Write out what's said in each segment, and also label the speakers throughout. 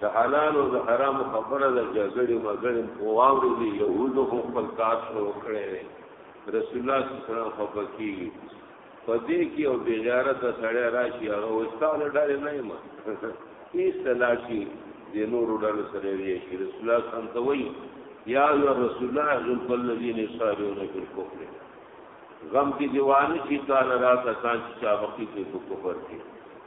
Speaker 1: د حلال او د حرام خبره د جګړې مګړې په واورې دي يهودو خو خپل کار شروع کړی دی رسول الله صلی الله علیه وسلم خپل کې په دې کې او بغیرت سړی راشي هغه وستاله ډارې نه ما هیڅ تلاشي د نور ډول سره یې شي رسول الله صلی الله علیه وسلم یا رسول الله ذل الذین صالحون فی الکفر غم کی دیوانه کی تعالی را کسان چې چا وقتی په کفر کې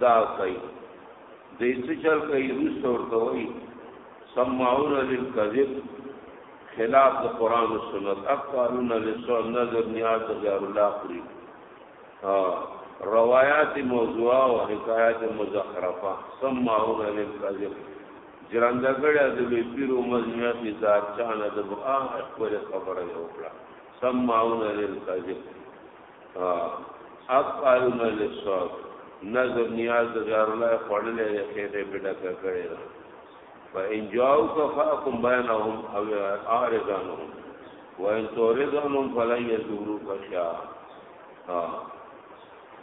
Speaker 1: دا کوي دې څه چل کوي روس ورته وي سمعون للكذب خلاف د قران او سنت اقوالون لسو نظر نیاز غیر الله خوري ها روایات موضوعه او حکایات مزخرفه سمعون للكذب جرندګړه د وی پیرو مزنه کی ذات چانه د بقا خپل خبره وکړه سمعون للكذب افعال من الصوت نظر نیاز د غیر الله خړلې خېټه بډا کړې ده فإن جاءوا ففاكم بينهم أو أعرض عنهم وإن تعرض عنهم فلن يزوروك شيئا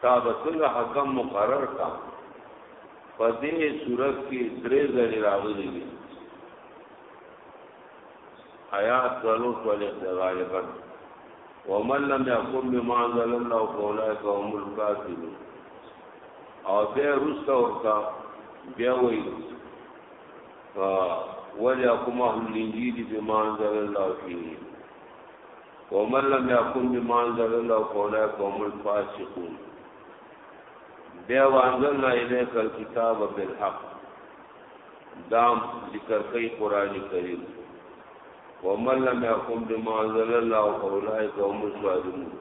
Speaker 1: تا به څنګه حکم مقرر کا په دې صورت کې درې ځلې راغلي دي آیات ولو ولې ځای غالبا ومن لم يقم بما انزل الله فاولئك هم الكافرون او بیا روسته ورته بیا وایي وليقم أهل الإنجيل بما أنزل الله فيه ومن لم يقم بما أنزل الله فأولئك هم الفاسقون بیا وانزلنا إليك الكتاب بالحق دام ذکر کوي قران کریم ومن لم يحكم بما انزل الله فاولئك هم الظالمون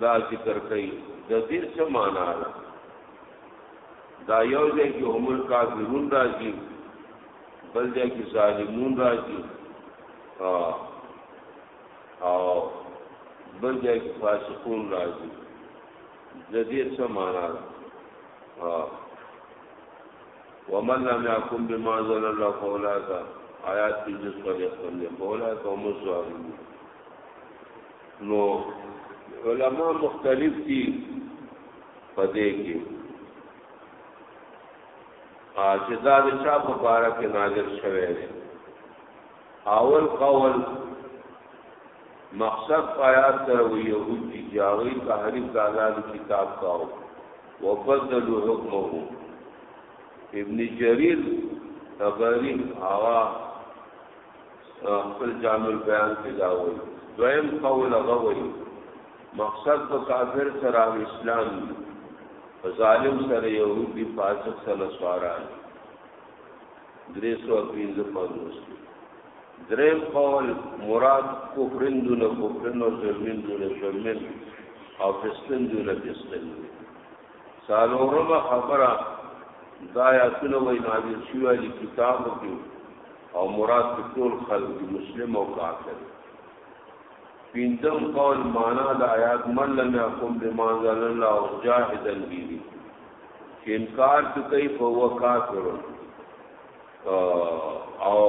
Speaker 1: دا ذکر کوي د دې څه معنا ده دا یو ځای کې هم الکافرون راځي بل ځای کې ظالمون راځي او بل ځای کې فاسقون راځي ددې څه معنا ده ومن لم يحكم بما انزل الله فاولئك آیات کې جز پر یقین نه بولا قوم الظالم نو علما مختلف دي پدې کې چې دا د چا په باره کې نازل شوی دی اول قول مقصد پایات سره وی یهود دي چې هغه تحریف د الله د کتاب کاو وبدلوا حکمه ابن جرير تبری هوا خپل جامع البیان کې دا وایي دویم قول هغه وایي مقصد په کافر سره اسلام دی ظالم سره يهودي فاسق سره سواران درې سو پنځه پنځوس دریم قول مراد کفرن دون کفرن او ظلمین دون ظلمین او فسقن دون فسقن سالورم خبره دا آیاتونه وای نازل شوی دی کتابو کې او مراد ټول خلک مسلم او کافر پینځم قول معنا د آیات من لم يحكم بما انزل الله جاهدا به چې انکار کوي په وکافر او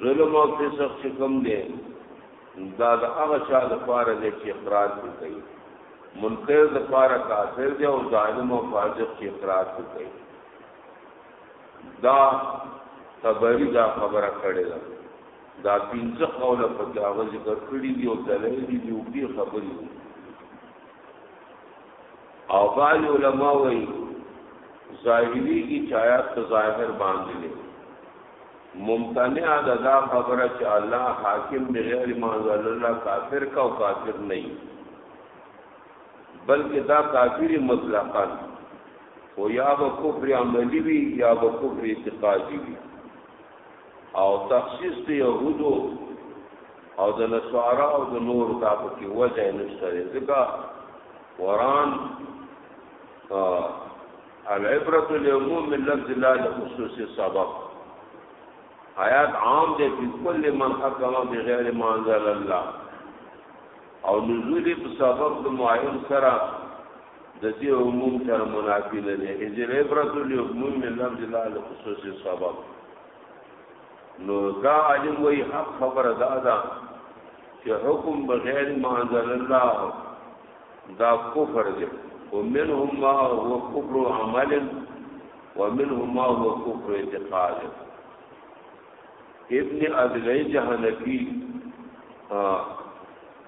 Speaker 1: ظلم او فسق چې کوم دی دا د هغه چا د پاره دی چې اقرار کوي منکر د پاره کافر دی او ظالم او فاسق چې اقرار کوي دا تبری دا خبره کړې ده دا پنځه قوله په کې هغه ذکر کړي دي او دلایل دي او دې خبرې دي او بعض علما وایي ظاهری کی چایات ته ظاهر باندې دي ممتنع ده دا خبره چې الله حاکم بغیر ما انزل الله کافر کا او کافر نه بلکې دا کافر مطلقاً او یا به کفر عملی وی یا به کفر اعتقادی وی او تخصیص دی یهودو او د نصارا او د نور دا په کې وجه نشته ځکه قران العبرت العموم من لفظ الله لخصوص سبب آیات عام دی په کل من حکم بغیر ما انزل الله او نزول په سبب د معین سره د دې عموم سره منافي نه دی اذ العبرت لعموم اللفظ لا لخصوص السبب نو دا عالم وی حق خبر دا دا چې حکم بغیر ما انزل الله دا کفر دی ومنهم ما هو کفر عمل ومنهم ما هو کفر اعتقاد ابن ادلی جهنفی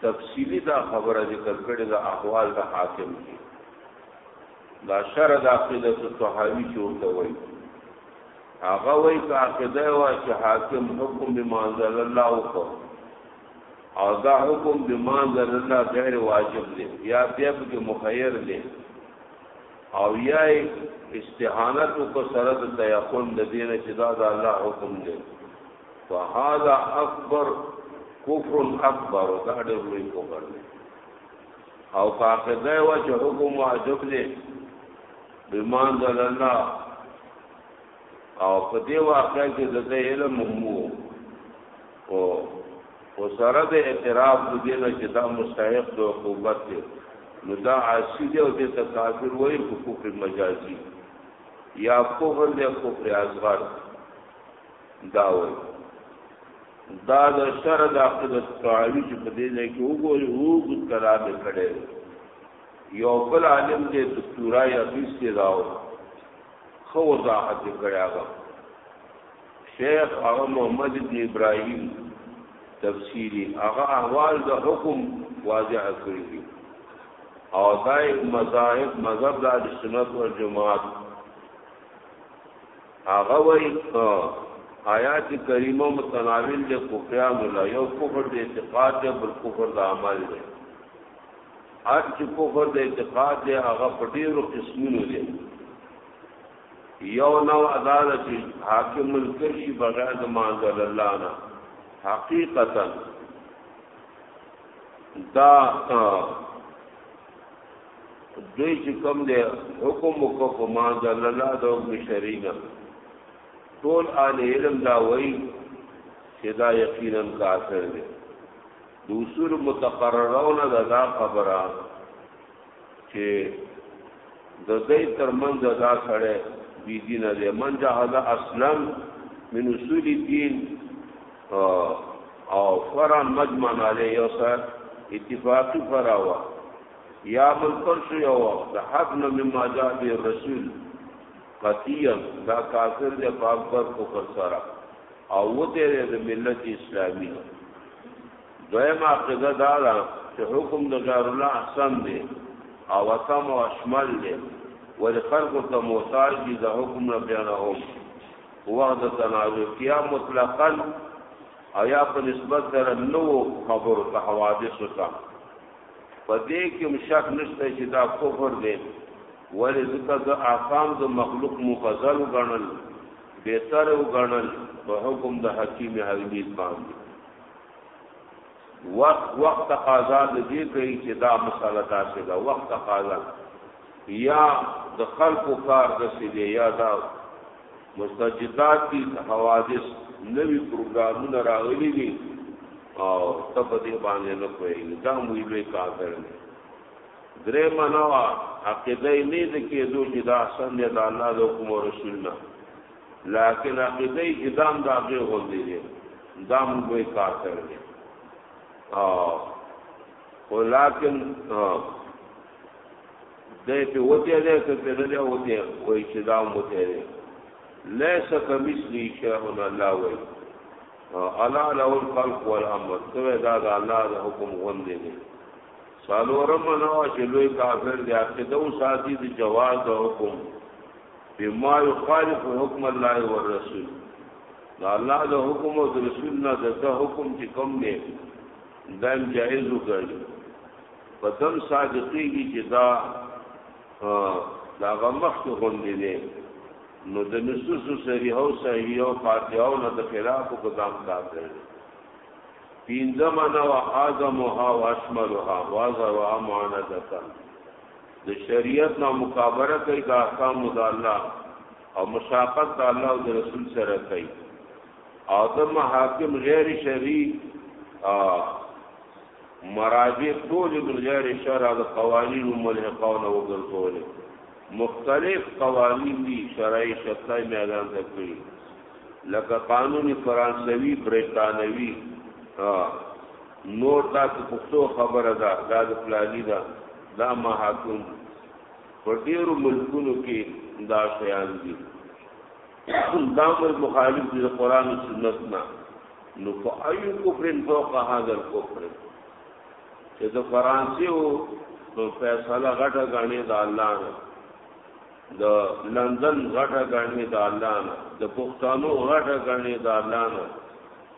Speaker 1: تفصیلی دا خبره ذکر کړی دا احوال د حاکم دی دا شر د عقیده الطحاوی چورته وای هغه وای کا عقیده وا چې حاکم حکم بما انزل الله وکړ او دا حکم بما انزل الله غیر واجب دی یا بیا به مخیر دی او یا یې استهانت وکړه سره د تیقن د دې نه چې دا د الله حکم دی فهذا اکبر کفر اکبر دا ډېر لوی کفر دی او کاقده و چې حکم واجب دی بمان ذل الله او په دې واقع کې د علم مو او او سره د اعتراف د دې نه چې دا مستحق د عقوبت دی نو دا عاصی دی او د کافر وایي په کفر مجازي یا کفر دی کفر اصغر دا وایي دا د شر د عقیدت تعالی چې په دې ځای کې وګوري او ګد قرار دې کړي یو بل عالم دې دکتورا یا بیس دې راو خو وضاحت کړی هغه شیخ هغه محمد ابن ابراهیم تفسیری هغه احوال د حکم واضح کړی دي او دای مذاهب مذهب د اهل سنت او جماعت هغه وای آیات کریمه متناول د کفران لا یو کفر د اعتقاد دی بل کفر د عمل دی هر چې کفر د اعتقاد دی هغه په ډیرو قسمونو دی یو نو ادا ده چې حاکم منکر شي بغیر د مانزل الله نه حقیقتا دا دوی چې کوم دی حکم وکړو په مانزل الله د حکم شرعي نه ټول آل علم دا وایي چې دا یقینا کافر دی د اصول متقررونه دا خبره چې د دې تر منځ دا سره بی دین دی من جهاد اسلم من اصول الدین او فرع مجمع علی یو سره اتفاقی فرع وا یا من پرش یو د حق نه مما جاء به رسول قطیع دا کافر دی پاک پر کفر سره او وته د ملت اسلامي دویمه عقیده دا ده چې حکم د غیر الله احسن دی او اتم او اشمل دی ول خلق ته محتاج دي د حکم نه بیان هم وعده تنازع کیا مطلقاً او یا په نسبت سره نو خبر ته حوادث وتا په دې کې مشک نشته چې دا کفر دی ول ذکر د احکام د مخلوق مفضل غنل بهتر غنل په حکم د حکیم حمید باندې وخت وخت تقاضا د دې کوي چې دا مسله تاسو دا وخت تقاضا یا د خلکو کار د سیدی یا دا مستجدات دي حوادث نوی پروګرامونه راغلي دي او تب دې باندې نه کوي دا موږ لوی کار کړل درې منوا عقیده نه دې کې دوی چې دا سم دې د الله د حکم او رسول نه لیکن عقیده چې دام دا غي غوندې دي دام به کافر دي او ولکن دې په وته دې ته په دې وته وای چې دام وته دي ليس كمثلي شيء الله وای الا له الخلق والامر تو دا دا الله د حکم غوندې دي سالورم نو چې لوی کافر دي عقیده او ساتي د جواز د حکم بما يخالف حکم الله والرسول دا الله د حکم او د رسول نه د حکم چې کوم دی دا جائز وګرځي په دم صادقېږي چې دا دا غمخ ته غوندې دی نو د نصوص صحیح او صحیح او فاتحه او د خلاف په دام کار دی پینځمه نو اعظمها واشملها واظهرها معاندتا د شریعت نه مکابره کوي د احکام د الله او مشاقت د الله او د رسول سره کوي او د محاکم غیر شرعي مراجع ټول د غیر شرع د قوانینو ملحقون او ګرځول مختلف قوانین دي شرعي شتای میدان ته کوي لکه قانوني فرانسوي بریتانوي مور دا په پښتو خبره ده دا د پلانی ده دا ما حاکم په ډیرو ملکونو کې دا شیان دي دا مل مخالف دي د قران او سنت نه نو فایو کفرن فوق هذا الكفر چې د فرانسې او فیصله غټه غاڼې د الله نه د لندن غټه غاڼې د الله نه د پښتنو غټه غاڼې د الله نه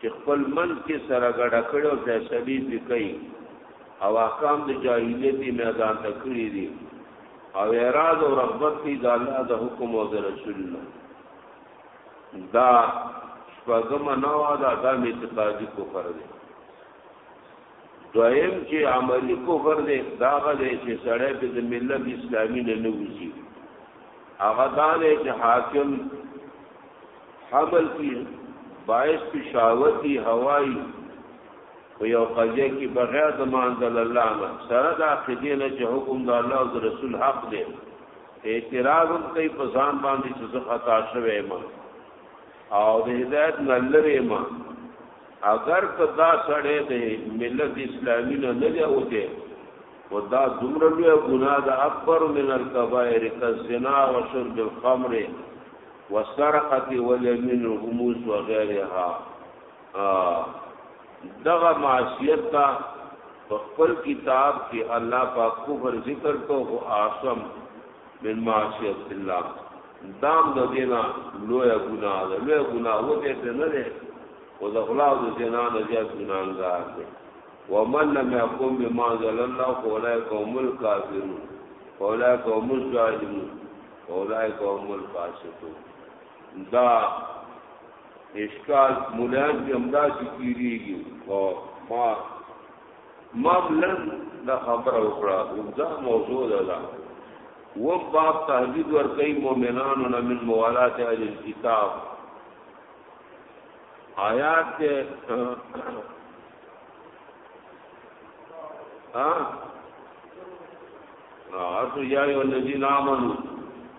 Speaker 1: چې خپل من کې سره ګډه کړي او فیصلې دې کوي او احکام د جاهلیت میدان ته کړی دي او اراده او رغبت دې د الله د حکم او د رسول الله دا شپږم نو دا د اعتقادي کفر دی دویم چې عملی کفر دی دا غلې چې سړی په د ملت اسلامي نه نوځي هغه دا چې حاکم حمل کی باعث شهوتی هوایی په یو قضیه کې بغیر د مانزل الله نه سره د عقیدې نه چې حکم د الله او د رسول حق دی اعتراض هم کوي په ځان باندې چې زه خطا شوی یم او د هدایت نه لرې یم اگر که دا سړی د ملت اسلامي نه نه دی اوته و دا دومره لوی ګناه ده اکبر من الکبائر کالزنا وشرب الخمر والسرقة واليمين الغموس وغيرها دغه معصیت تا په خپل کتاب کې الله پاک کفر ذکر کو او اعظم من معصیت الله دام د دینا لوی ګناه ده لوی ګناه و دې ته نه ده او د خلاص د دینا نه زیات ګناهګار ده ومن لم يقم بما انزل الله فاولئك هم الكافرون فاولئك هم الظالمون اولائک هم الفاسقون دا اشکال مولان کې همدا سکیریږي او ما ما بلن دا خبره وکړه دا موضوع ده دا و باب تهدید ور کوي مؤمنانو نه من موالات اهل الكتاب آیات ته ها نو یا ایو الذین آمنو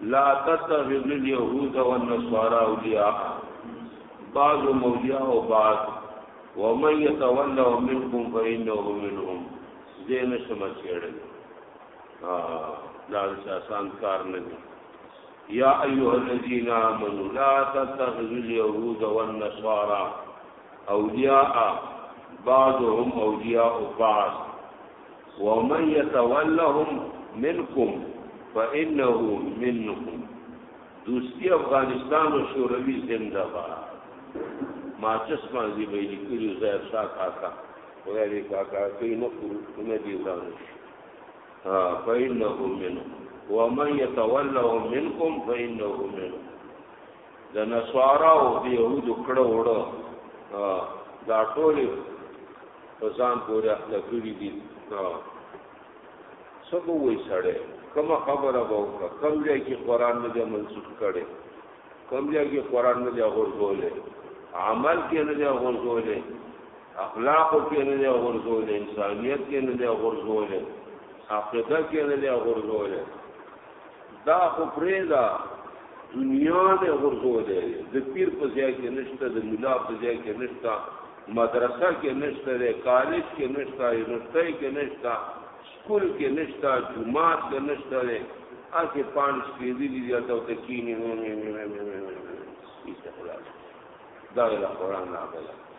Speaker 1: لا تتخذوا اليهود والنصارى اولیاء بعض مولیاء و بعض ومن يتولوا منكم فانه منهم دین سمچېړل ها دا څه آسان کار نه دی يا أيها الذين آمنوا لا تتخذوا اليهود والنصارى أولياء بعضهم أولياء بعض ومن يتولهم منكم فانه منهم دوستی افغانستان او شوروي زنده باد ماچس باندې به لیکلو زه شاه کاکا وای دې کاکا کې نه کوو نه دی وران ها فإنه منهم ومن يتولهم منكم فإنه منهم د نسوارا او د يهودو کړه وړه دا ټول په ځان پورې اخته کړی دي څه به وایي سړی کومه خبره به وکړه کوم ځای کې قرآن نه دی منسوخ کړی کوم ځای کې قرآن نه دی غورځولی عمل کې نه دی غورځولی اخلاقو کې نه دی غورځولی انسانیت کې نه دی غورځولی عقیده کې نه دی غورځولی دا خو پریدا دنیا نه غرزولې د پیر په ځای کې نشته د مولا په ځای کې نشته مدرسه کې نشته د کالج کې نشته یونیورسيټي کې نشته سکول کې نشته جمعات کې نشته د اګه پانچ کې دي دي ته ته کینې دا له قران نه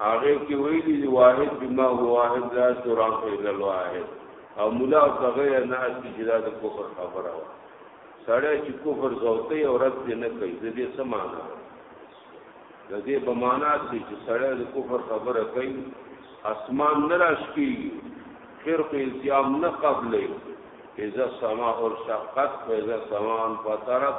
Speaker 1: هغه کې ویلي دی واحد بما هو واحد لا سوران الا الواحد او مولا تغیر نه اسی جدا د کفر خبره و سړی چې کفر زوته او رد نه کوي د دې سمانه د دې په معنا چې سړی د کفر خبره کوي اسمان نه راشي خرق التیام نه قبلې اذا السماء انشقت واذا السماء انفطرت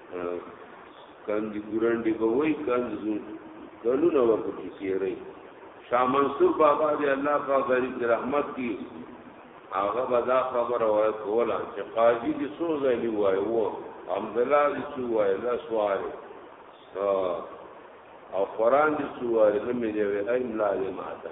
Speaker 1: کاندي ګوران دی به وای کاندي کلو نو ورته کیږي شاه منصور بابا دی الله په غریب رحمت کی هغه به دا خبره وای کوله چې قاضي دې څو ځلې وای وو حمدالله دې څو وای لا سوال او قران دې څو وای نه مې دی وای املا دې ماته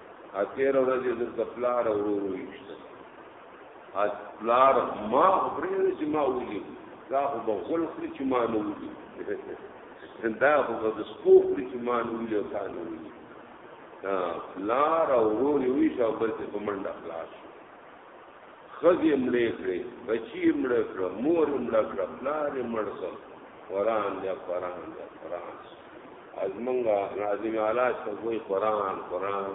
Speaker 1: اتیر ورځ د تپلار ورور وشته ات پلار ما خبرې چې ما ولي دا خو به غول خوري چې ما نه ولي دا خو به د سپو خوري چې ما نه ولي او تا نه ولي پلار او ورور یې وشو بل څه په منډه خلاص شو خزی مړې کړې بچی مړې کړ مور مړ کړ پلار مړ کړ قران یا قران یا قران از منګه ناظم اعلی شوی قران قران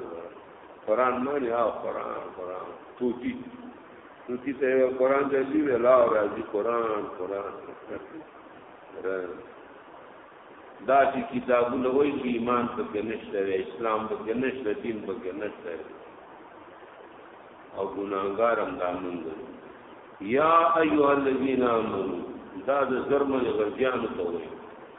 Speaker 1: قران معنی او قران قران توتی توتی ته قران ته دی ویلا او راځي قران قران دا چې کتابونه وایي چې ایمان پکې نشته اسلام پکې نشته دین پکې نشته او ګناګار هم دا مونږ یا ایها الذین آمنو دا د زرمن غربیانو ته وایي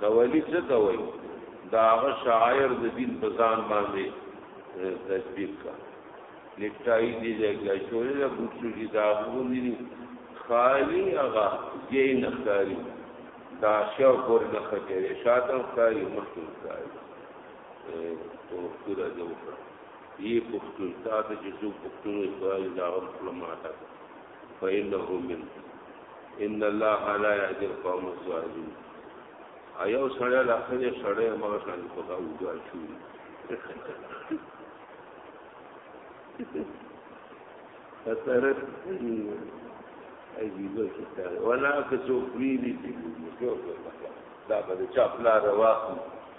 Speaker 1: تولی څه ته وایي دا هغه شاعر د دین په ځان باندې تطبیق کا لپټای دی لګا شوې د بوټو دي دا غوندي خالی هغه یې نختاری دا شو پر نه خچره شاته خای مخکې خای تو پورا جو یې پختون تا ته چې څو پختون خای دا غو ماته فإنه من ان الله لا يهدي القوم الظالمين ایو سړی لا خدای سړی مغه شان په دا وګار شو خطر عجیبه کتاب ولا که څوک وی دي چې دا به چا پلا رواخو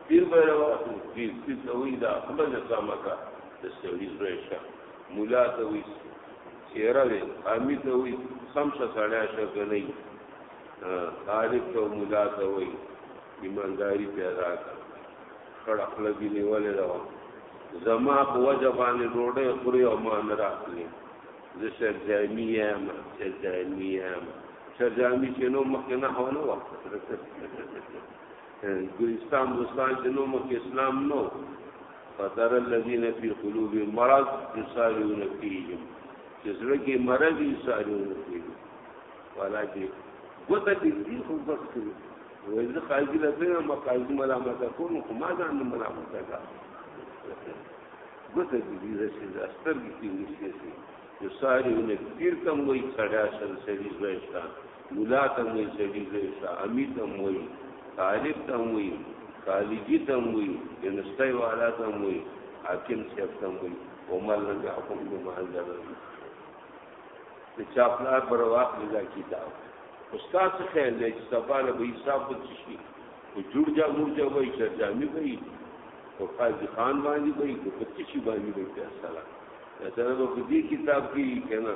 Speaker 1: پیر به رواخو پیر پیر ته وی دا خپل ځامکا د سړي زوی شه مولا ته وی چیرې دی امی ته وی سم څه سړی شګ نه طالب ته مولا ته وی ایمانداری پیدا کړ خړه خپل دی نیولې دا زما په وجه باندې ډوډۍ خوري او مان راخلی زه شر جامی یم شر جامی یم شر جامی چې نو مخکې نه هونه وخت ګلستان دوستان چې نو مخکې اسلام نو فتر الذين في قلوبهم مرض يسارعون فيهم چې زړه کې مرض يسارعون فيهم والا چې ګوته دې دې خو بس کړو وې زه قاضي له دې ما قاضي ملامت کوم خو ما ځان ملامت کا ګوته دې دې رسې سترګې کې نشي يسارعون فيهم کوم وې سړیا سره سړي زوښتان ملا ته هم وي سړي زوی شه امي ته هم وي طالب ته هم وي خالجي ته هم وي یونسټۍ والا ته هم وي حاکم صاحب ته هم وي ومن لم يحكم بما انزل الله د چا پلار پر واقع دا کتاب استاد څه خیال دی چې سبا له به حساب وکړي شي او جوړ جا مور جا وای چې جامي کوي او قاضي خان باندې کوي او پچی شي باندې کوي السلام دا سره په دې کتاب کې کنه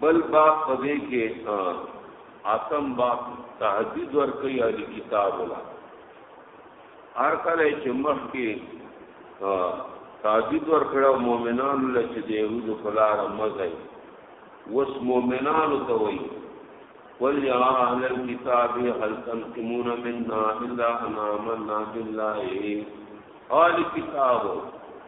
Speaker 1: بل باب پدې کې اتم باب تهدید ورکړي علي کتاب ولا هر کله چې مخ کې تهدید ورکړو مؤمنانو له چې د یهودو خلار مزه وس مؤمنانو ته وایي قل يا أهل الكتاب هل تنقمون منا إلا أن آمنا بالله آل كتاب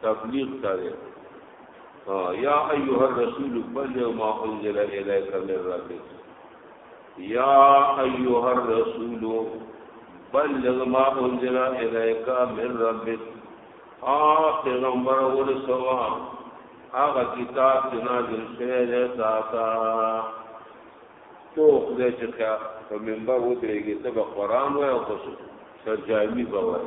Speaker 1: تبلیغ کرے یا ایها الرسول بلغ ما انزل الیک من ربک یا ایها الرسول بلغ ما انزل الیک من ربک آ پیغمبر ول سوا هغه کتاب چې نازل شوی دی تا تا تو خدای چې کا په منبر ودرېږي ته به قران وای او سر جامي بوای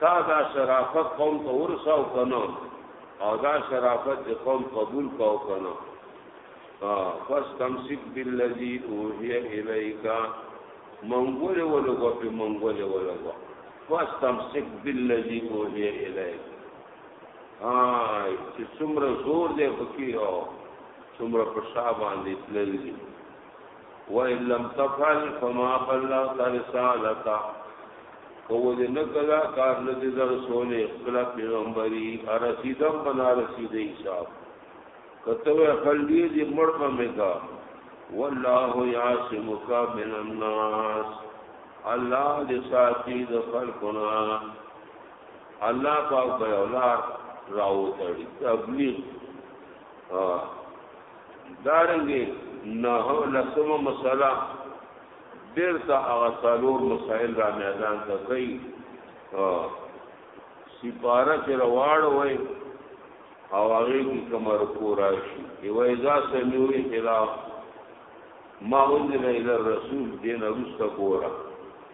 Speaker 1: تا دا شرافت قوم ته ورساو کنه او دا شرافت چې قوم قبول کاو کنه فس تمسک بالذی اوحی الیکا منګول ولغه په منګول ولغه فس تمسک بالذی اوحی الیک آی چې څومره زور دې پکې او څومره په شابه باندې تللی وَإِن لَّمْ تَفْعَلْ فَمَا بَلَّغْتَ رِسَالَتَهُ کوود نه کلا کار نه دې در سولې خپل پیغمبري ارسیدم بنا رسیدې حساب کته خپل دې دې مړ په میګا والله یعصمک من الناس الله دې ساتي د خلقنا الله پاک به اولاد راو تړي تبلیغ ها دارنګي نه لسمه مسله ډیر ته هغه څلور مسائل را میدان ته کوي سپاره چې رواړ وای او هغه کی کمر کو راشي یو ایزا سموي خلاف ما انزل الى الرسول دین رسته ګورا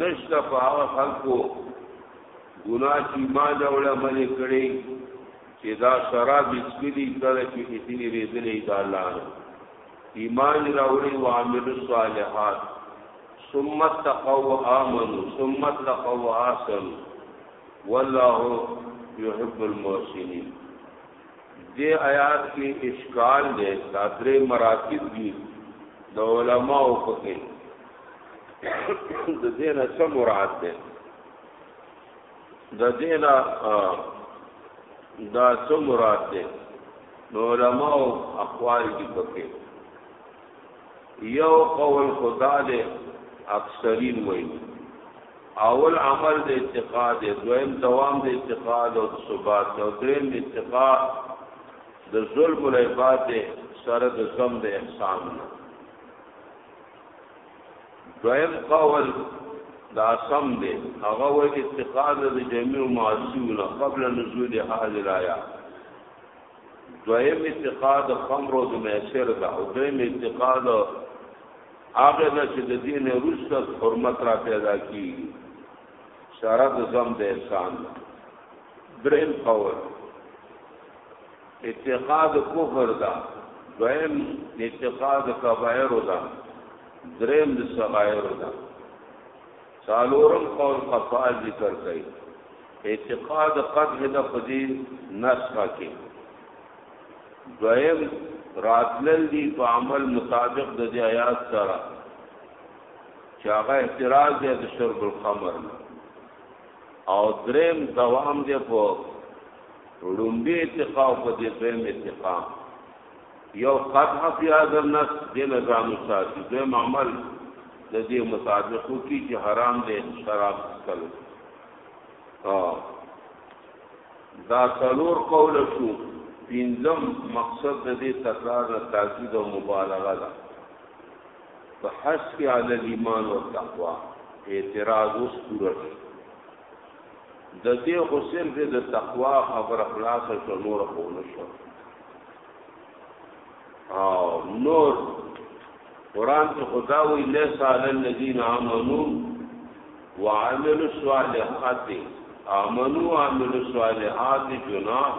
Speaker 1: نشته په هغه خلکو ګناه چې ایمان راوړ عمل کړي چې دا شراب اسکلي کړه چې کتنی ریدلې دا الله نه ایمان راوړي او عامل صالحات ثم تقوا امنوا ثم تقوا احسن والله يحب المحسنين دې آیات کې اشکال دی دا درې مراتب دي د علماو په کې د دین څه مراد ده د دین دا څه مراد ده نو علماء اقوال دي پکې یو قول خدا دې اکثرین وایي اول عمل د اعتقاد دویم دوام د اعتقاد او ثبات او دریم اعتقاد د ظلم العباد سره د زم د احسان نه دویم قول دا سم دی هغه و اتخاذ د جميع معصومه قبل نزول هذه الايه دویم اتخاذ خمر او د میسر دا او دویم اتخاذ هغه نه چې د دین رسد حرمت را پیدا کیږي شرط زم د احسان دریم قول اتقاد کفر دا دویم اتقاد کبائر دا دریم د صغائر دا سالورم قول قفا ذکر کئی اتقاد قدح دا خودی نسخہ کی دویم راتلل دی په عمل مطابق د دې آیات سره چې هغه اعتراض دی د شرب الخمر نه او دریم دوام دی په لومبي ارتقا او په دې دویم ارتقا یو قطع فی هذا النص دې نظام ساتي دویم عمل د دې مطابق کی چې حرام دی شراب څکل دا څلور قول شو پینځم مقصد د دې تکرار تعقید او مبالغه ده په حسب علی الايمان او تقوا اعتراض اوس پوره شو د دې خو صرف د تقوا خبره خلاصه شو نور خو نه شو او نور قران کې خدا وی لیس علی الذین آمنو وعملوا الصالحات آمنوا وعملوا الصالحات جناح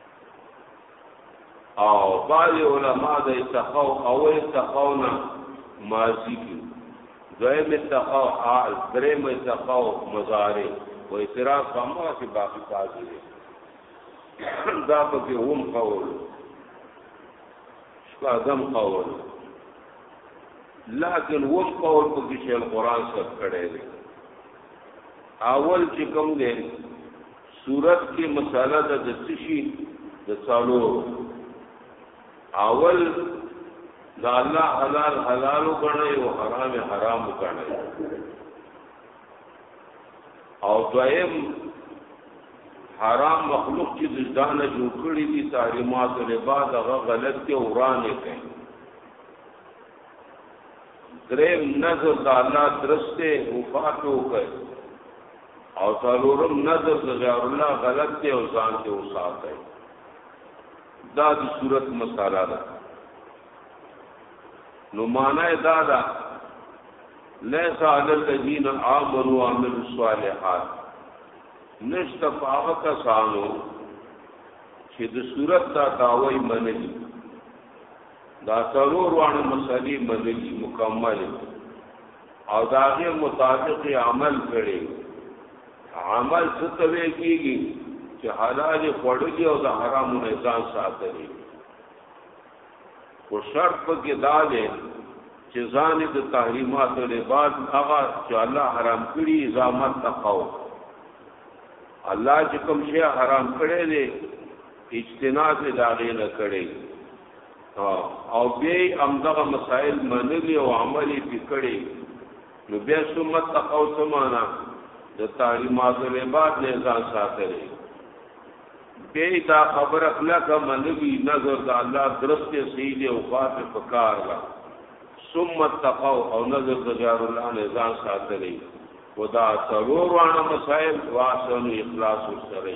Speaker 1: او بعض علما د اتقاو اول اتقاو نه ماضی کی دویم اتقاو حال دریم اتقاو مضارع و اعتراض فهمه چې باقی قاضی دی دا په کې هم قول شپږم قول لکن و قول په کې چې القرآن سره کړی دی اول چې کوم دی صورت کې مساله ده د سشي د څالو اول دا الله حلال حلال وګڼي او حرام حرام وګڼي او دویم حرام مخلوق چې د ځانه جوړ کړی دي تعلیمات له بعد هغه غلط کې ورانه کوي دریم نظر د الله درسته وفات وکړي او څلورم نظر د غیر الله غلط دی او ځان ته وساتي دا د صورت مساله ده نو معنی دا ده لیس علی الذین آمنوا وعملوا الصالحات نشته هغه کسانو چې د صورت دا داوی منلی دا څلور وانه مسلې منلی مکمل او دا غي مطابق عمل کړي عمل ستوي کیږي چې حلال خوړلي او د حرام نه ځان ساتلي خو شرط پکې دا دی چې ځان د تحریمات له بعد هغه چې الله حرام کړی ازامت تقاو الله چې کوم شی حرام کړی دی اجتناب داغې نه کړی او بیا هم دغه مسائل منلي او عملي پکړي نو بیا سمت تقو سمانا د تعلیمات العباد نه ځان ساتلې به دا خبر خپل کا منوي نظر د الله درست صحیح دی او خاطر پکار لا ثم تقوا او نظر د جار الله نه ځان ساتلې ودا څلور وانه مسائل واسن اخلاص سره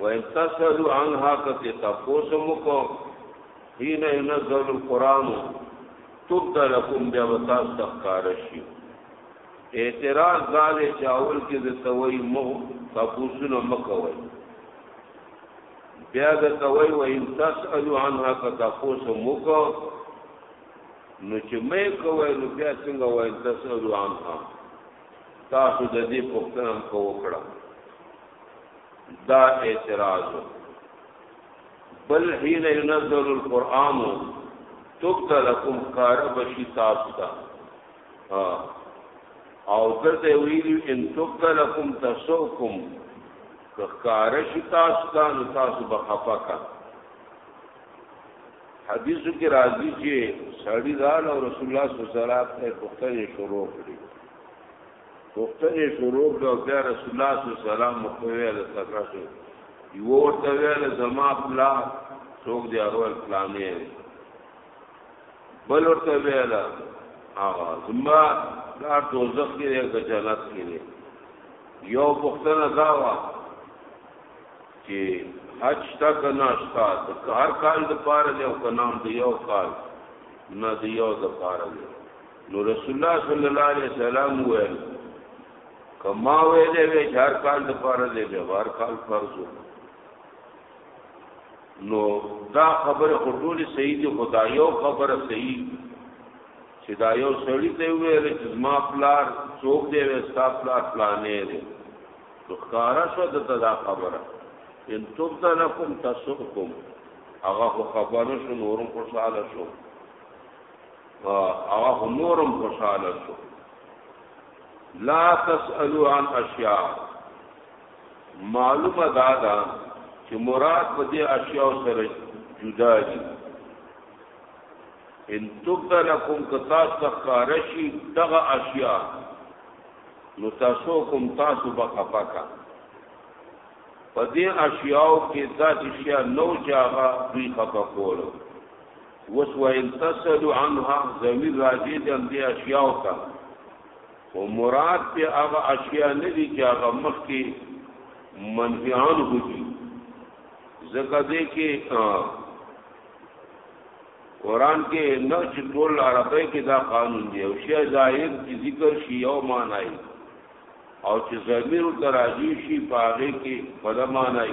Speaker 1: وان تسلو عنها کته تاسو مکو حين ينزل القران تبد لكم بیا وتاس تخکار شي اعتراض دار چاول کې د توي مو تاسو نه مکوي بیا د توي و ان تسلو عنها کته تاسو مکو نو چې مې کوي نو بیا څنګه وای تاسو روان تاسو د دې پوښتنه کوو کړم دا اعتراض بل حين ينزل القرآن تبت لكم کار بشي تاسو ته او دته ویلو ان تبت لكم تسوكم کار شي تاسو ته نو تاسو بخفقه حدیثو کې راځي چې سړی دال او رسول الله صلی الله علیه وسلم په پختنې شروع کړی پوښتنې شروع کړو بیا رسول الله صلی الله علیه وسلم مخویل تکاسو یو ورته ویل زما پلا څوک دی اول پلانې بل ورته ویل هغه زما دا دوزخ کې دی که جنت کې دی یو پوښتنه دا وا چې حج تا کنا شتا هر کال د پاره دی او کنام دی یو کال نه دی یو د پاره دی نو رسول الله صلی الله علیه وسلم ویل کما ویلې وی هر کال د فرض دی به هر کال فرض نو دا خبره خټول صحیح دی خدایو خبره صحیح چې دا یو سړی دی ویل چې ما پلار څوک دی وستا پلار پلانې دی نو ښکارا شو د دا خبره ان تبدا لكم تسؤكم هغه خبره شو نورم خوشاله شو هغه خو نورم خوشاله شو لا تسألو عن اشیاء معلومه دا ده چې مراد په دې اشیاء سره جدا دي ان تبد لکم کتا سخارشی دغه اشیاء نو تاسو کوم تاسو بخفاکا په دې اشیاء کې دا چې نو چاغه دوی خفا کولو اوس ویل تسد عنها زمير راجع دي هم دي اشیاء ته او مراد په هغه اشیاء نه دي چې هغه مخ کې منهي عنه دي ځکه دې کې قران کې نه چې ټول عربی کې دا قانون دی او شی ظاهر چې ذکر شي او معنی او چې ضمیر تراجی شي پاغه کې په معنی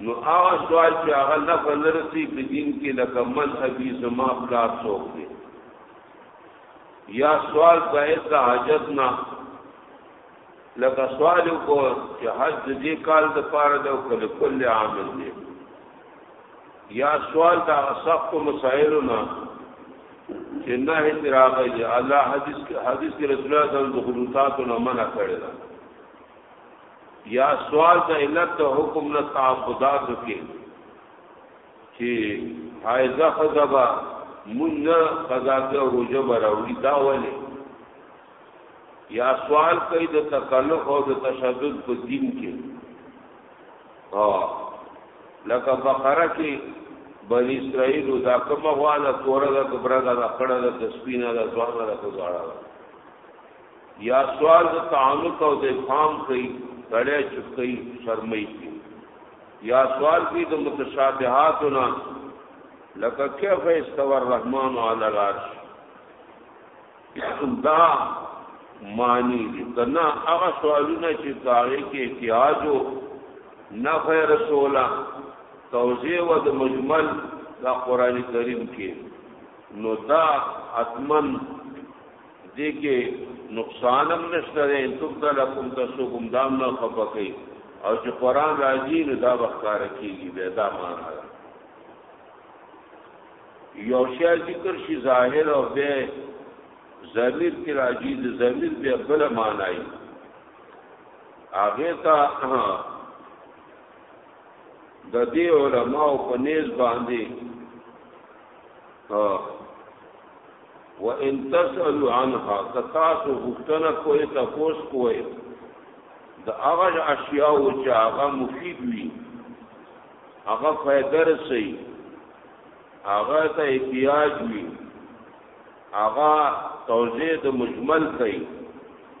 Speaker 1: نو هغه سوال چې هغه نفع نه رسي په دین کې لکه من ابي زما پلار څوک دی یا سوال باید د حاجت نه لکه سوال کو چې حج دې کال د پاره د کل کل عامل دی یا سوال دا سخت مسائل نه چې نه هیڅ راغلی الله حدیث حدیث رسول الله صلی الله علیه وسلم د خلوتات نه منع کړی یا سوال د علت د حکم نه تعبدات کې چې حایزه خذبا مون نه قضا کې او روزه براوي دا ولې یا سوال کوي د تکلف او د تشدد په دین کې ها لکه بقره کې بنی اسرائیل دا کومه غواله توره ده کبره ده خړه ده سپینه ده ځوانه ده ځوانه ده یا سوال د تعنت او د افهام کوي سړی چپ کوي شرمي کوي یا سوال کوي د متشابهاتنا لکه کیف استوى الرحمن علی العرش دا معنی دي کنا هغه سوالونه چې کاغه کې احتیاج او نفع رسولا توضیح و د مجمل دا قران کریم کې نو دا اتمن دې کې نقصان هم نشته دی ان تبد لکم تسوکم دام نه خفه کوي او چې قران راځي نو دا بخکار کیږي به دا معنا ده یو شی ذکر شي ظاهر او به ضمیر کې راځي د ضمیر به بل معنی هغه ته د دې علماء په نيز باندې ها و ان تسالو عنها کتاسو غفتنه کوی تاسو کوی د هغه اشیاء او چې هغه مفید وي هغه فائدہ رسي هغه ته احتیاج وي هغه توضیح د مجمل کوي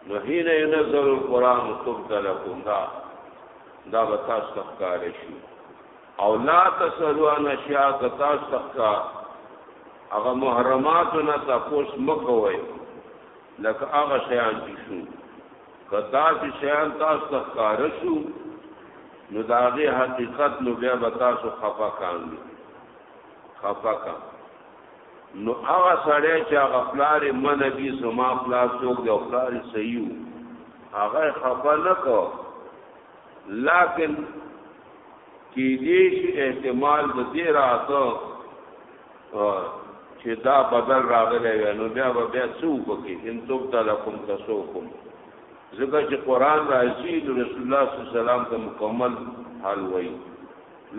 Speaker 1: نو هینه نظر القرآن تبدلکم دا دا به تاسو ښکار شي او لا تسلو ان اشیاء که تاسو تخکا هغه محرمات نه تاسو مکوئ لکه هغه شیان چې شو که تاسو شیان تاسو تخکار شو نو داغه حقیقت نو بیا به تاسو خفا کاندي خفا کان نو هغه سړی چې هغه پلار منبي سما پلار څوک دی او پلار صحیح هغه خفا نه کو لکن کې دې شي احتمال د دې راته چې دا بدل راغلی وي نو بیا به بیا څو پکې ان توب تعالی کوم تاسو کوم ځکه چې قران راځي د رسول الله صلی الله علیه وسلم ته مکمل حال وایي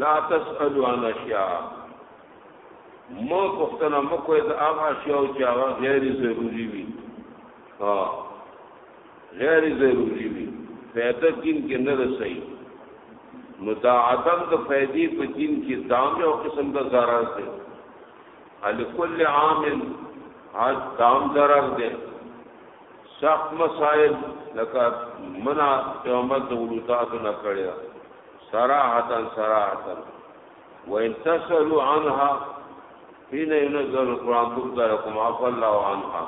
Speaker 1: لا تسالوا عن اشیاء مو پښتنه مکو د هغه شیاو چې هغه غیر ضروری وي ها غیر ضروری وي فائدہ دین کې نه رسي نو دا عدم د فائدې په دین کې دام یو قسم د zarar دی الکل عامل حد دام zarar دی سخت مسائل لکه منع قیامت د ولوتات نه کړیا صراحتا صراحتا وان تسلوا عنها حين ينزل القرآن تبدأ لكم عفى الله عنها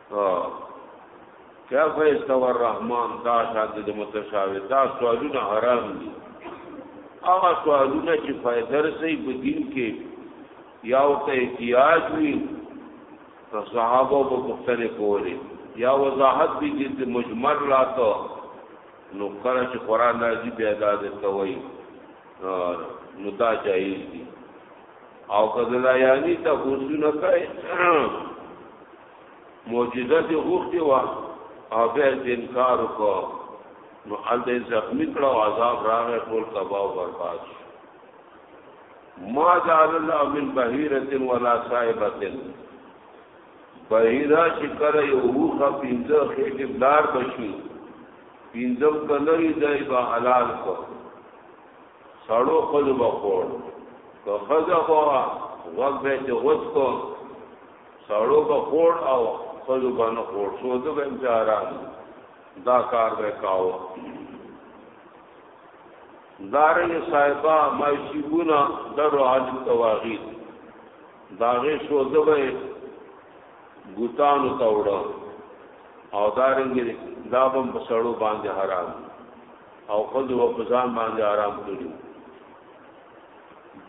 Speaker 1: کیف استوى الرحمن دا شان دي متشابه دا سوالونه حرام دي هغه سوالونه چې فائدر سي په دین کې یا او ته احتیاج وي ته صحابه په مختلف کوله یا وضاحت دي چې مجمر لا تو نو کله چې قران نازل بیا دا د توي نو دا جایز دي او کله یعنی ته غوښنه کوي معجزه دی غوښتي وا او به انکار وکړو نو ال دې زخمی کړه او عذاب راغې ټول تباہ او برباد ما جعل الله من بهيره ولا صائبه بهيره چې کړه یو وخه پینځه خېټه بلار بشي پینځم کلوي دای با حلال کو سړو خود بخور که خزه خوا وقت بیت غد کو سړو به خوړ او ښځو به نه خوړ څو زه به هم چې ارام دا کار به کاوه دارنګ صاحبا مایشیبونا درو عالم تواغی داغه شو زبه ګوتانو توړه او دارنګ دابم په سړو باندې حرام او خود و پزان باندې آرام کړی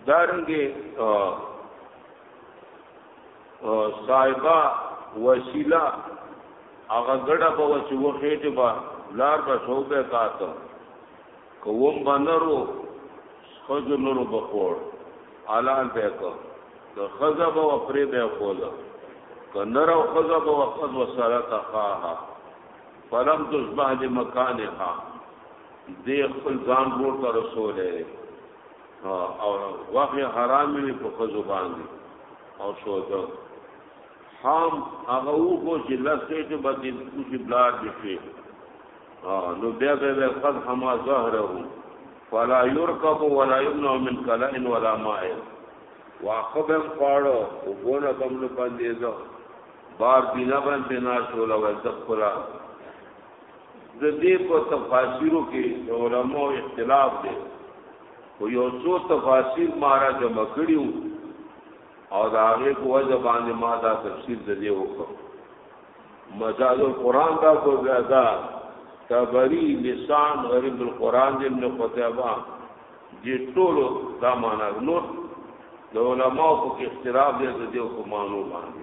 Speaker 1: دارنګ صاحبہ وسیله هغه ګډه به و چې وخېټه به لار به شوبه کاته کوم بنرو خزو نورو بخور حلال به کو د خزب او پرې به کوله کنر او خزب او قد وسره تخاها فلم تشبه لمکانها دې خپل ځان ورته رسوله او واقع حرام نه په خزو باندې او سودا حام هغه وو کو چې لسته ته باندې کوشي بلار دي شي نو بیا به قد حما ظهره فلا يركب ولا يمنع من كلاء ولا ماء واخبم قاړو وګونه کوم نه باندې ځو بار بنا باندې ناشولا وځخلا د دې په تفاسیرو کې د علماو اختلاف دی خو یو څو تفاسیر ما را جمع کړیو او دا هغه په وجه باندې ما دا تفسیر د دې وکړ مجاز القرآن دا کو بیا دا تبری لسان غریب القرآن د ابن قتیبه دې ټول دا معنا نور د علماو په اختلاف دې د دې حکمانو باندې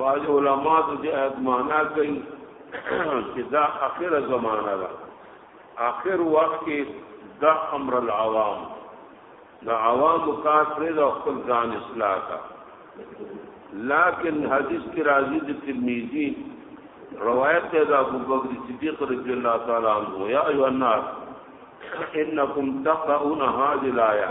Speaker 1: بعض علما د دې آیت معنا کوي چې دا اخره زمانہ ده اخر وخت کې دا امر العوام دا عوام کار پرې د خپل ځان اصلاح کا لیکن حدیث کې راځي د ترمذی روایت ده د ابو بکر صدیق رضی الله تعالی عنہ یا ایو الناس انکم تقرؤون هذه الايه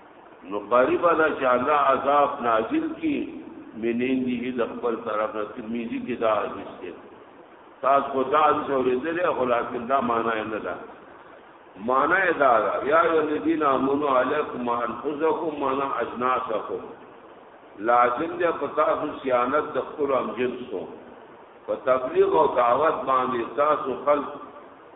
Speaker 1: نو قریب ده چې الله عذاب نازل کی منین دی د خپل طرف نه ترمذی کې دا حدیث دی تاسو کو دا حدیث اورېدل خو لکن دا معنا نه ده معنا یې دا ده یا الذین آمنوا علیکم انفسکم معنا اجناسکم لازم دی په تاسو سیانت د خپل امجنسو په تبلیغ او دعوت باندې تاسو خلق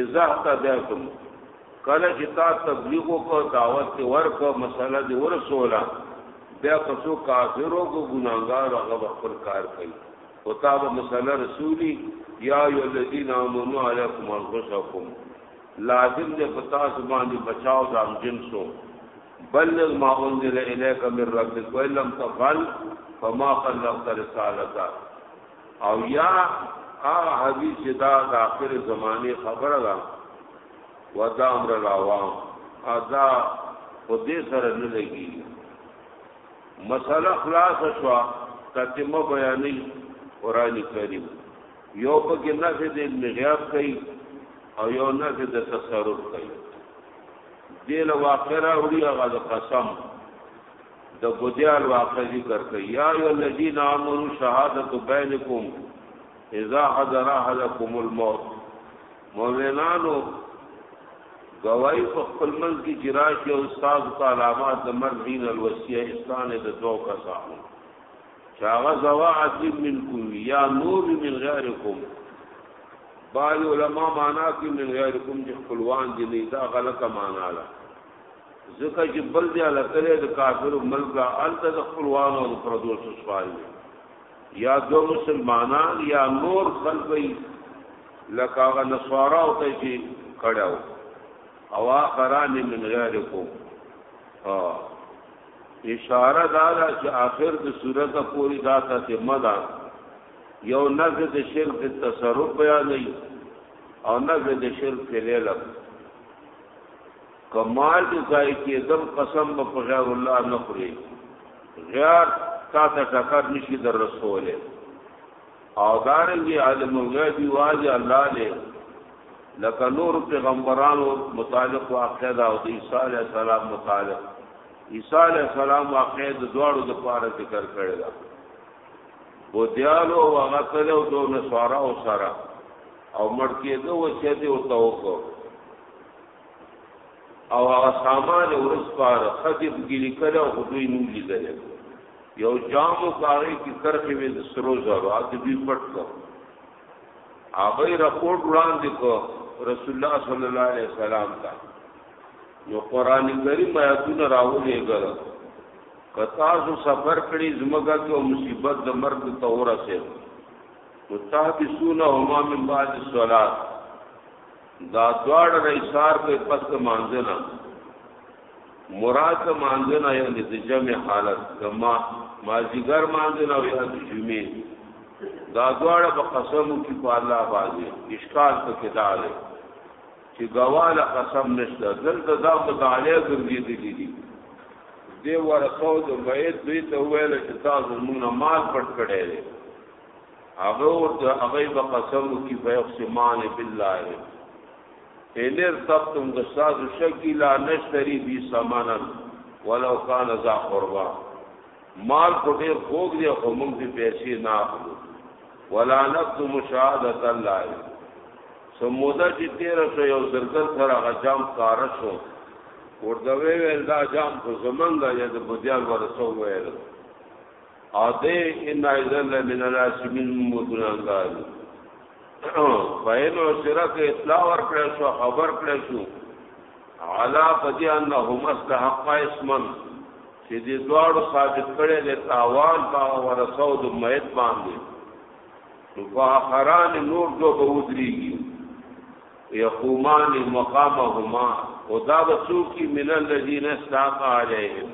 Speaker 1: اذا تدعتم کله چې تا تبلیغ وکړ دعوت ته ورکړ مسله دې ورسوله بیا که څو کافرو کو ګناګار هغه خپل کار کوي او تا به مسله رسولي یا ای الذین آمنوا علیکم انفسکم لازم دې پتا باندې بچاو ځان جنسو بلغ ما انزل الیک من ربک ولم تفعل فما قد رسالتا او یا هغه حدیث چې دا د آخر زمانه خبره ده ودا امر العوام ادا په دې سره نه لګي مسله خلاص شو تتمه بیانې قران کریم یو پکې نفي د مغیاب کوي او یو نفي د تصرف کوي دله واقعره وړي هغه قسم د بودیال واقع ذکر کوي یا ایو الذین امنوا شهادت بینکم اذا حضر احدکم الموت مؤمنانو گواہی په خپل منځ کې جراش او استاد په علامات د مرګ دین الوصیه استان د دو کسانو چاغه زوا عظیم منکم یا نور من غیرکم بعض علما معنا کې من غیرکم چې خپلوان دي نه دا غلطه معنا ده ځکه چې بل دی لکه د کافر ملک الته د خپلوان او پردو سپای یا دو مسلمانان یا نور خلک لکه هغه نصارا او ته چې کړهو او اخران من غیرکم ها اشاره دا ده چې آخر د صورت پوری دا ته مدا یو نزد د شرک د تصرف بیان او نزد د شرک په لیلم کمال دې ځای کې دم قسم په غیر الله نه خوري غیر تا ته ټکر نشي در رسوله او دارنګي عالم الغیب واج الله له لکه نور پیغمبرانو متعلق واقع دا او د عیسی علی السلام متعلق عیسی علی السلام واقع د دوړو د پاره ذکر کړی دا و دیالو وغتلو دو نسوارا او سره او مړ کېده وصیت یې ورته وکړ او هغه سامان یې ورسپاره ښځې پکې لیکلی او خو دوی نه لیدلی یو جام و په هغې کې کرښې وې د سرو زرو هلته دوی پټ کړ هغه یې رپورټ وړاندې کړ رسول الله صلی الله علیه وسلم ته نو قران کریم آیاتونه راولې ګل کتا سو سفر کړي زمګه کې مصیبت د مرګ ته ورسېږي متحدثون او ما من بعد الصلاه دا دواړ ریسار په پس مانځنه مراد مانځنه یعنی د جمع حالت کما مازیګر مانځنه او یا د جمعې دا دواړ په قسم کې په الله باندې اشکال په کې داله چې غواله قسم نشته دلته دا مطالعه ګرځي دي دي دی ورثو د بیت دوی ته ویل چې تاسو موږ مال پټ کړی دی هغه ورته هغه به قسم کی فیقسمان بالله ان ارتبتم غساز شکلا نشتری بی سمانا ولو کان ذا قربا مال کو ډیر خوګ دی خو موږ دې پیسې نه اخلو ولا نقتم شهادت الله سمودا چې تیر شو یو زرګر سره غجام کار شو ورته ویل دا جام خو زمنګ یا د بودیان ورسو ویل او دې ان اذن من الناس من مدنګار فاینو سره کې اطلاع ورکړې شو خبر کړې شو علا پدی انهم استحق اسمن چې دې دواړو ثابت کړي د تاوان په ورسو د میت باندې نو فاخران نور دو به ودريږي یقومان مقامهما او دا بچو کی من الذین استاق علیهم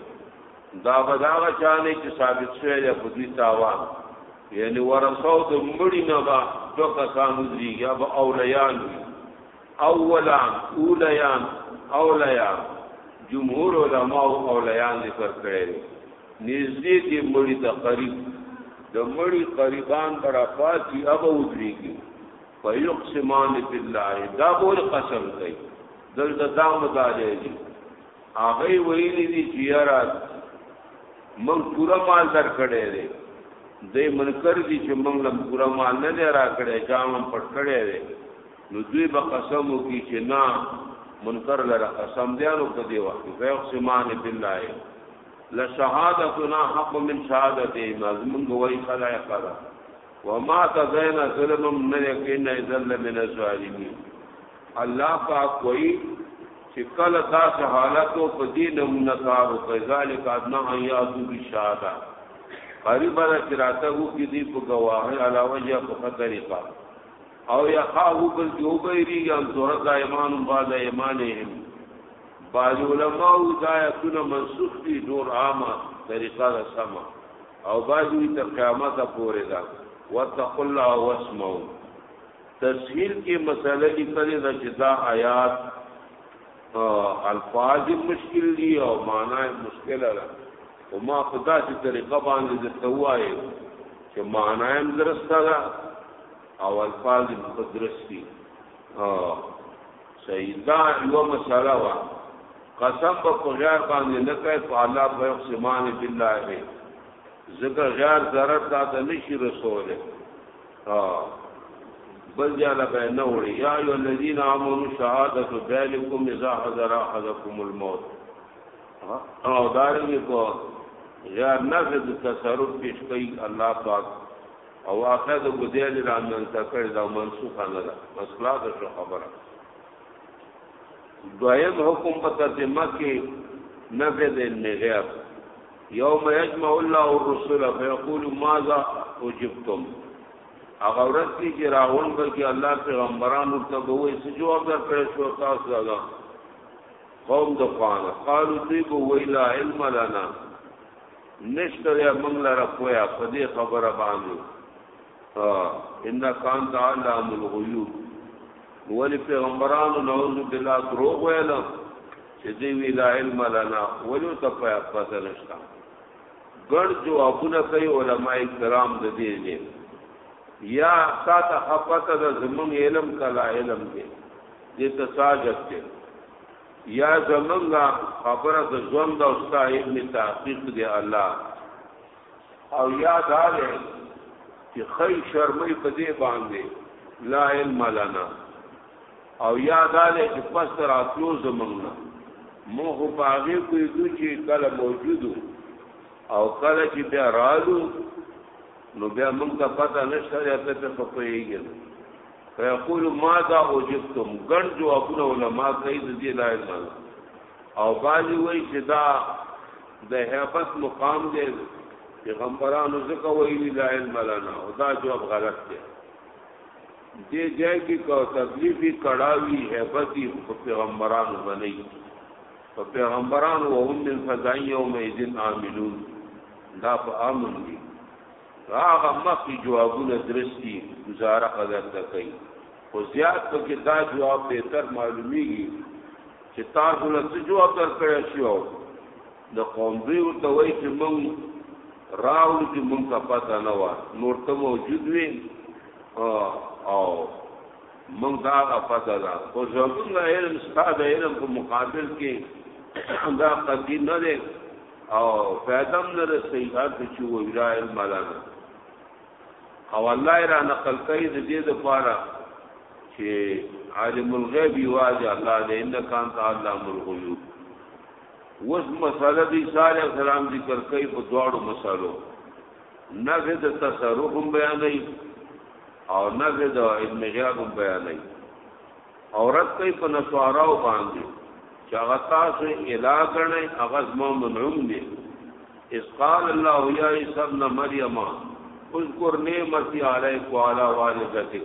Speaker 1: دا بداغه چانه چې ثابت شوی دی په دې تاوان یعنی ورثو د مړی نه با دو کسانو دی یا به اولیان اولان اولیان اولیان جمهور علما او اولیان ذکر کړي نږدې کې مړی ته قریب د مړی قریبان پر افاتی اب ودریږي فیقسمان بالله دا بول قسم کوي دلته دا مدارې دي هغه ویلي دي چې یاره موږ پوره مال درکړی دی دوی منکر دي چې موږ لم پورا مال نه دی راکړی جامم پټ کړی دی نو دوی به قسم وکړي چې نه منکر لره قسم دی نو په دې وخت کې اقسمان بالله لا شهادتنا حق من شهادته مزمن گواہی خدای قرار وما تزینا ظلم من یقین ذل من الظالمین الله پاک وایي چې کله تاسو حالت او په دې نمونه کار او کذالک ادنا ایاتو بشاده قریب را چې راته وو کې دې په گواهه علاوه یا په طریقه او یا خاو بل کې وبېری یا زور دا ایمان بعد ایمانهم بعض علماء دا یتونه منسوخ دي دور عامه طریقه را سما او بعضی ته قیامت پورې ده وتقوا الله واسمعوا تسهیل کې مسله لیکلې ده چې دا آیات الفاظ مشکل دي او معنا مشکله ده او ما په داسې طریقه باندې د توای چې معنا هم درسته ده او الفاظ هم درست دي سیدا یو مساله وا قسم په غیر باندې نه کوي په الله په سمان بالله ذکر غیر ضرر تا ته نشي رسوله ها بل جاله به نه وړي یا ایو الذین آمنو شهادت بینکم اذا حضر احدکم الموت او دارنګ کو یا نفذ تصرف پیش کوي الله پاک او اخر د ګدیل را من تکړ دا منسوخه نه ده مسلا ده شو خبره دویم حکم په ترجمه کې نفذ علم غیب یوم یجمع الله الرسل فیقول ماذا اجبتم هغه ورځ کې چې راغون به کې الله پیغمبران ورته وایي چې جواب درکړې شو تاسو دا قوم د قوان قالو دی بو ویلا علم لنا نشته یا موږ لاره کویا په دې خبره باندې ها ان کان تعالی الغیوب ولی پیغمبرانو نعوذ بالله دروغ ویل چې دی وی لا علم لنا ولو ته په پته نشته ګړ جوابونه کوي علما کرام د دې نه یا تا ته خپته د زمون علم کلا علم دی دې ته ساجت دی یا زمونږه خبره د ژوند او ستا علم تحقیق دی الله او یا دا دی چې خی شرمې په دې باندې لا علم لنا او یا دا دی چې پس تر اتلو زمونږ نه مو خو په هغې پوهېدو چې کله موجودو او کله چې بیا رالو نو بیا موږ ته پته نشته یا ته څه پوهیږي فیقول ماذا وجبتم ګڼ جوابونه علما کوي د دې لایق نه او باجی وای چې دا د هیبت مقام دی پیغمبرانو ځکه ویلي لا علم لنا او دا جواب غلط دی دې ځای کې کو تکلیفي کړاوي هیبتي په پیغمبرانو باندې په پیغمبرانو او هم من فزای یوم اذن عاملون دا په امن دي هغه مخکې جوابونه درستی گزاره قدر ته کوي خو زیات پکې دا جواب به تر معلومیږي چې تاسو له څه جواب درکړی شو د قوم دوی ورته وایي چې موږ راوړو چې موږ ته پته نه وه نور ته موجود وي او موږ دا هغه پته ده خو زمونږ علم ستا د علم په مقابل کې دا قضي نه دی او فایده هم نه رسوي هر څه چې ووایي لا علم لنا او الله یې را نقل کوي د دې دپاره چې عالم الغیب یوازې الله دی انک انت علام الغیوب وس مساله دی صالح السلام ذکر کوي په دواړو مسالو نفذ تصرف هم بیانوي او نفذ ابن غیاب هم بیانوي او رد کوي په نسواراو باندې چې هغه تاسو اله کړي هغه زما منعوم دي اس قال الله یا عیسی ابن مریم اذکر نعمتي علیک وعلى والدتک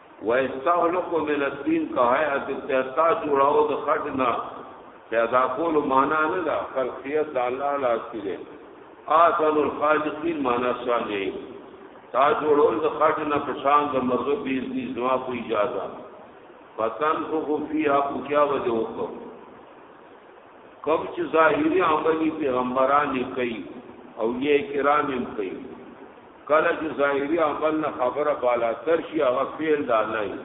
Speaker 1: ويستخلق من الدين كهيئة الطير تا جوړاو د خټنا پیدا کول معنا نه دا خلقیت د الله لا سره آسن الخالقین معنا صالح تا جوړول د خټنا پشان د مرغو بیز دي زما په اجازه پتن کو کو فی اپ کیا وجه وکړو کم چې ظاهری عملی پیغمبران کوي او یې کرام کوي کله چې ظاهري عمل نه خبره بالاتر شي هغه فعل د الله دی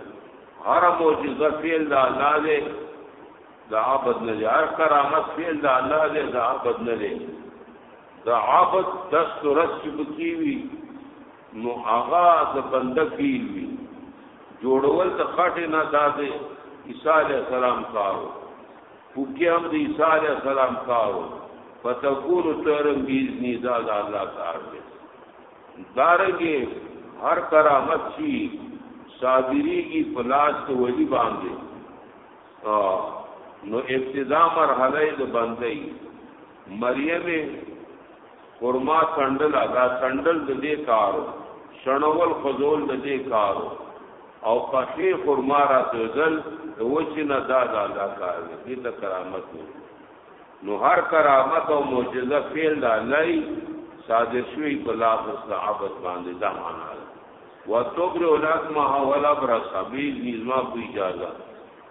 Speaker 1: هر معجزه فعل د الله دی دا عبد نه دی هر کرامت فعل د الله دی دا عبد نه دی دا عبد دست رس چې بکی وي نو هغه د بنده فعل وي جوړول د خټه نه دازه عیسی علی السلام کارو پوکی هم د عیسی علیه السلام کار و فتکون طیرا باذنی دا د الله کار دی دارنګه هر کرامت چی صادری کی پلاس تو ولی باندې نو ابتدا مرحله د بندي مریم خورما سندل دا سندل د دې کارو شنول خزول د دې کارو او پخې خورما را تزل د وچې نه دا دا دا کار دې ته کرامت وي نو هر کرامت او معجزه فعل د الله صادر شوی په لاس د عبادت باندې دا معنا وتبر اولاد ما ولا برسبی نظام په اجازه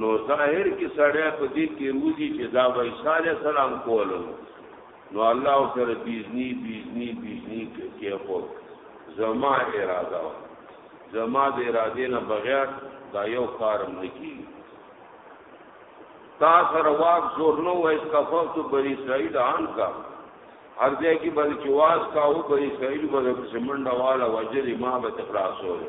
Speaker 1: نو ظاهر کې سړی په دې تیروځي چې دا به عیسی علیه السلام کولو نو الله سره بیزنی بیزنی بیزنی کې خو زما اراده و زما د اراده نه بغیر دا یو کار نه کی تا سره واک زور نو ویس کفوت بری سعید آن کا هر ځای کې بل چواز کا او بری سعید بل سمنډه والا وجری ما به تخلاص وره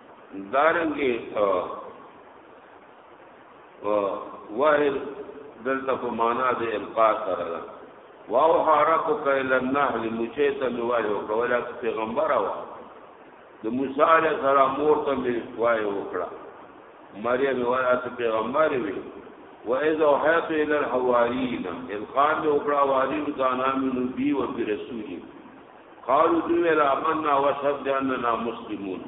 Speaker 1: دارنګي او وائل دلته په معنا د القا سره ده واو حرف کایل النحل مچیت میوای او کولا پیغمبر او د موسی علیہ السلام مور ته میوای وکړه مریم میوای اس پیغمبر وی و اذا حیت الى الحوارین القان وکړه واری دانامین بی و برسولی قالو دوی ویل آمنا وشهد باننا مسلمون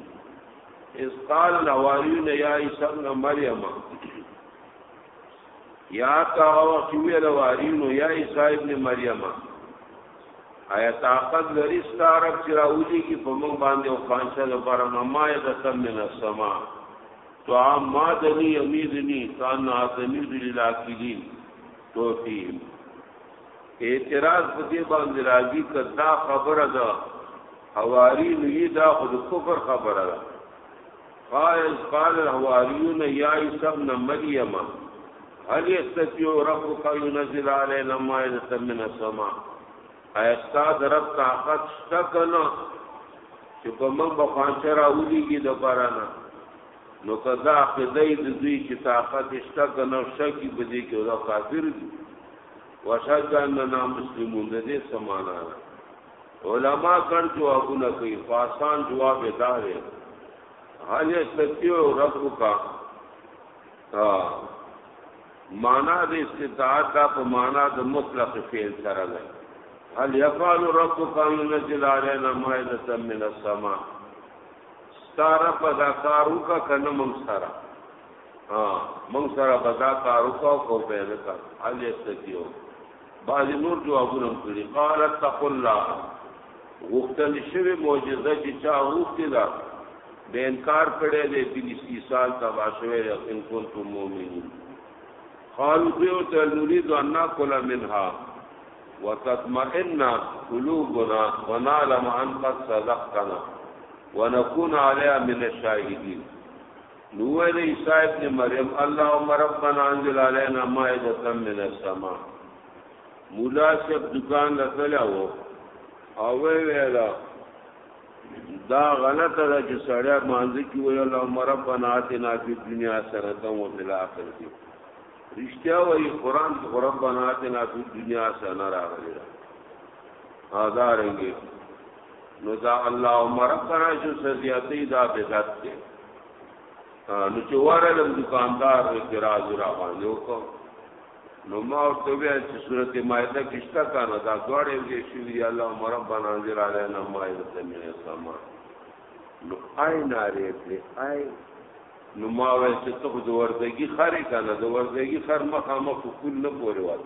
Speaker 1: اذ قال الحواریون یا عیسی ابن مریم یا تا وخت ویل حواریون یا عیسی ابن مریم آیا طاقت لري ستاره چې راوځي کې په موږ باندې او خانشه لپاره مما یا د تم من السما تو عام ما دنی امیدنی کان آتمیز للاکلین تو فیهم اعتراض په دې باندې راځي که دا خبره ده حواری نوی دا خود کفر خبره ده قائل قال الحواریون یا عیسی ابن مریم هل یستطيع ربک ينزل علينا مائده من السماء ایستا درب طاقت شته کنه چې په موږ به پانچه راولېږي د بارانه نو که دا عقیده د دوی چې طاقت شته که نه شته کې په دې کې دا کافر دي وشهد اننا مسلمون د دې سمانا علما ګڼ جوابونه کوي فاسان جواب دا دی هل یستطيع ربک ها معنا د استطاعت دا په معنا د مطلق فعل سره ده هل يفعل ربك ان ينزل علينا مائده من السماء ستاره په دا کارو کا کنه مون سره ها موږ سره بدا کار وکاو کو په دې کار علي استدیو بعض نور جوابونه کړی قال تقوا الله غوښتل شوی معجزه چې چا غوښتي دا به انکار کړي دې په استیصال تبا شوی ان کنتم مؤمنین قالوا دیو ته نريد ان ناكل منها وتطمئن قلوبنا ونعلم ان قد صدقتنا ونكون عليها من الشاهدين نو ویل عیسی ابن مریم اللهم ربنا انزل علينا مائده من السماء مولا صاحب دکان لتلو او ویل دا غلطه ده چې سړی مانځي کې ویل اللهم ربنا آتنا فی الدنیا حسنه و فی الاخره رښتیا وایي قران کې ربنا آتنا فی الدنیا حسنه راغلی دا رنګه نو دا الله عمر کرا شو سزیاتی دا بدعت دی نو چې ورلم دکاندار اعتراض را باندې وکړ نو ما ورته ویل چې سورته مائده کې شته کنه دا دواړې دې شي دی الله عمر بنا انزل علینا مائده من السما نو آی ناره دې آی نو ما وې چې ته د وردګي خر کنه د وردګي خر مخامخ کول نه پورې وات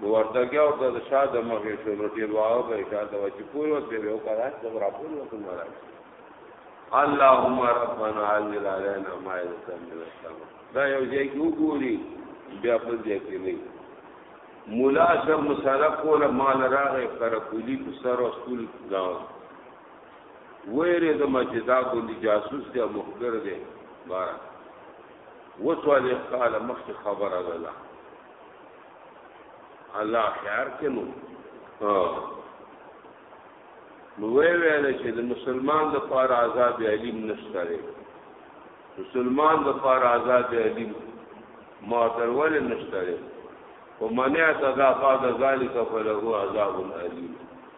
Speaker 1: نو وردګي او د شاده مخې شو نو ډیر واو به شاده و چې پورې وات به یو کړه چې را پورې وات مراد اللهم ربنا عجل علينا ما يسمى من السماء دا یو ځای کې وګوري بیا په دې کې نه مولا شر مسالک کوله مال راغې کرکولی په سر او سکول گاو ویره د مجدا ګوندی جاسوس دی مخبر دی بار وسوال قال مخ خبر الله الله خيار کینو نو وی ویل چې د مسلمان د پار عذاب علیم نشته لري مسلمان د پار عذاب علیم ما درول نشته لري ومنع تذا بعد ذلك فله عذاب علیم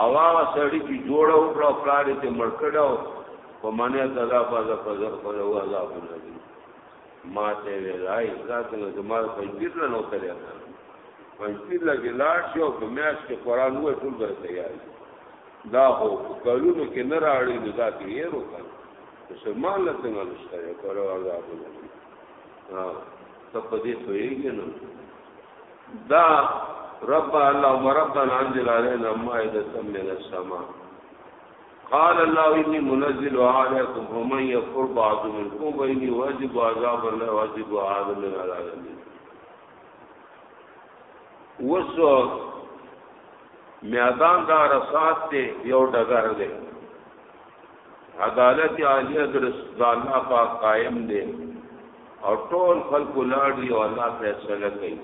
Speaker 1: او هغه سړی چې جوړه وکړه پلار یې ته مړ کړو په معنی سزا په ځا په ځا په ځا عذاب لري ما ته ویلای ذات نه زما په پیر نه نو تلیا په پیر لا کې لاړ شو په میاش کې قران وې ټول به تیار دا هو کلونو کې نه راړي د ذات یې روکل مسلمان له څنګه نشته کولو عذاب لري ها ته په دې پوهیږي نه دا رب الله وربنا انزل علينا مائدة من السماء قال الله اني منزل عليكم ومن يكفر بعض منكم فاني واجب عذاب الله واجب عذاب من العالمين وسو میدان دا رسات ته یو ډګر دی عدالت عالیه در الله پاک قائم دی او ټول خلق لاړ دی او الله فیصله کوي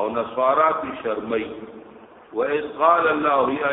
Speaker 1: او نصارا کی شرمای و اس قال الله یا